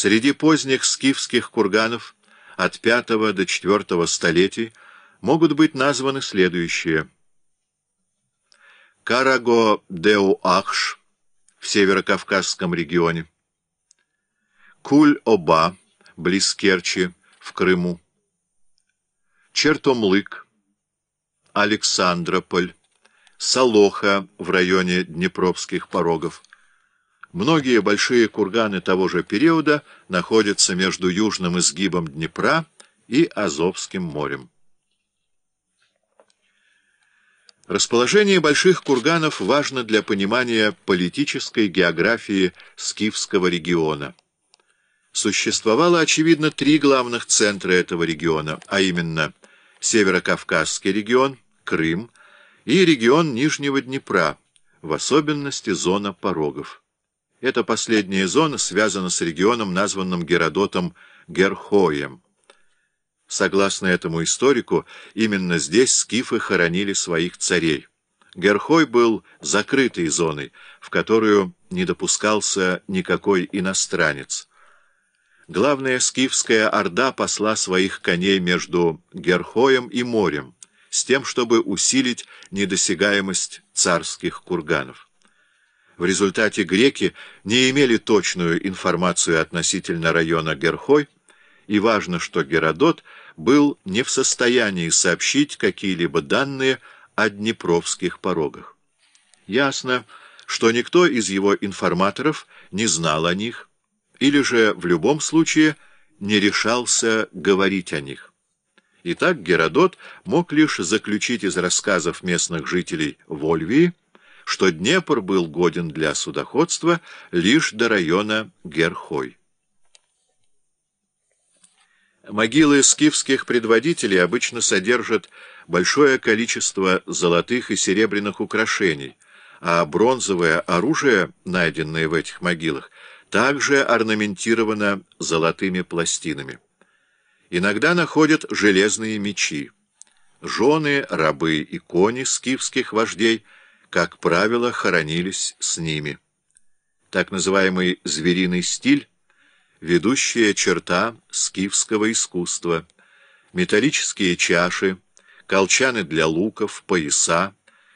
Среди поздних скифских курганов от V до IV столетий могут быть названы следующие. Караго-деу-Ахш в северокавказском регионе, Куль-Оба, близ Керчи, в Крыму, Чертомлык, Александрополь, Солоха в районе Днепровских порогов. Многие большие курганы того же периода находятся между южным изгибом Днепра и Азовским морем. Расположение больших курганов важно для понимания политической географии скифского региона. Существовало, очевидно, три главных центра этого региона, а именно Северокавказский регион, Крым и регион Нижнего Днепра, в особенности зона порогов. Эта последняя зона связана с регионом, названным Геродотом Герхоем. Согласно этому историку, именно здесь скифы хоронили своих царей. Герхой был закрытой зоной, в которую не допускался никакой иностранец. Главная скифская орда посла своих коней между Герхоем и морем, с тем, чтобы усилить недосягаемость царских курганов. В результате греки не имели точную информацию относительно района Герхой, и важно, что Геродот был не в состоянии сообщить какие-либо данные о Днепровских порогах. Ясно, что никто из его информаторов не знал о них, или же в любом случае не решался говорить о них. Итак, Геродот мог лишь заключить из рассказов местных жителей Вольвии, что Днепр был годен для судоходства лишь до района Герхой. Могилы скифских предводителей обычно содержат большое количество золотых и серебряных украшений, а бронзовое оружие, найденное в этих могилах, также орнаментирована золотыми пластинами. Иногда находят железные мечи. Жены, рабы и кони скифских вождей, как правило, хоронились с ними. Так называемый «звериный стиль» — ведущая черта скифского искусства, металлические чаши, колчаны для луков, пояса,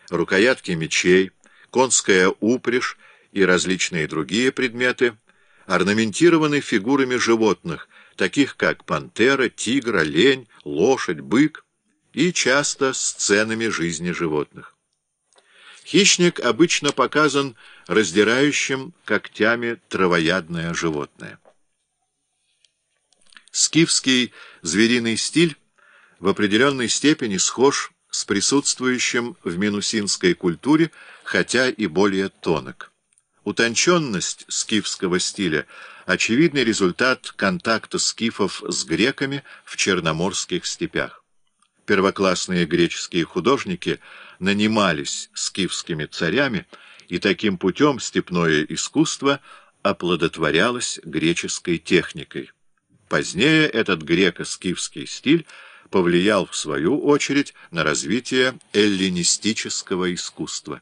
рукоятки мечей, конская упряжь и различные другие предметы — орнаментированы фигурами животных, таких как пантера, тигр, олень, лошадь, бык, и часто сценами жизни животных. Хищник обычно показан раздирающим когтями травоядное животное. Скифский звериный стиль в определенной степени схож с присутствующим в минусинской культуре, хотя и более тонок. Утонченность скифского стиля – очевидный результат контакта скифов с греками в черноморских степях. Первоклассные греческие художники нанимались скифскими царями, и таким путем степное искусство оплодотворялось греческой техникой. Позднее этот греко-скифский стиль повлиял, в свою очередь, на развитие эллинистического искусства.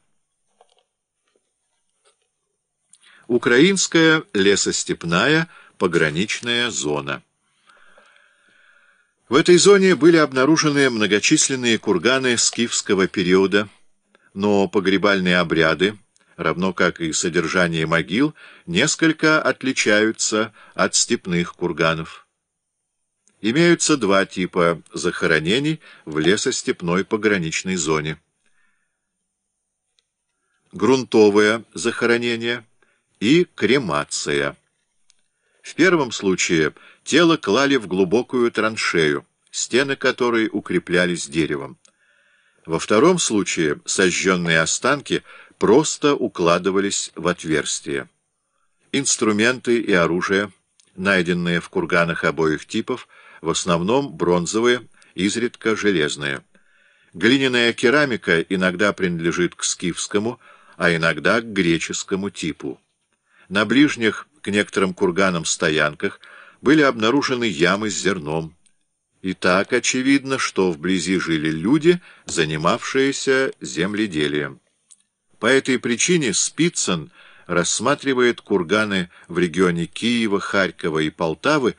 Украинская лесостепная пограничная зона. В этой зоне были обнаружены многочисленные курганы скифского периода, но погребальные обряды, равно как и содержание могил, несколько отличаются от степных курганов. Имеются два типа захоронений в лесостепной пограничной зоне. Грунтовое захоронение – и кремация. В первом случае тело клали в глубокую траншею, стены которой укреплялись деревом. Во втором случае сожженные останки просто укладывались в отверстие. Инструменты и оружие, найденные в курганах обоих типов, в основном бронзовые, изредка железные. Глиняная керамика иногда принадлежит к скифскому, а иногда к греческому типу. На ближних к некоторым курганам стоянках были обнаружены ямы с зерном. И так очевидно, что вблизи жили люди, занимавшиеся земледелием. По этой причине Спицын рассматривает курганы в регионе Киева, Харькова и Полтавы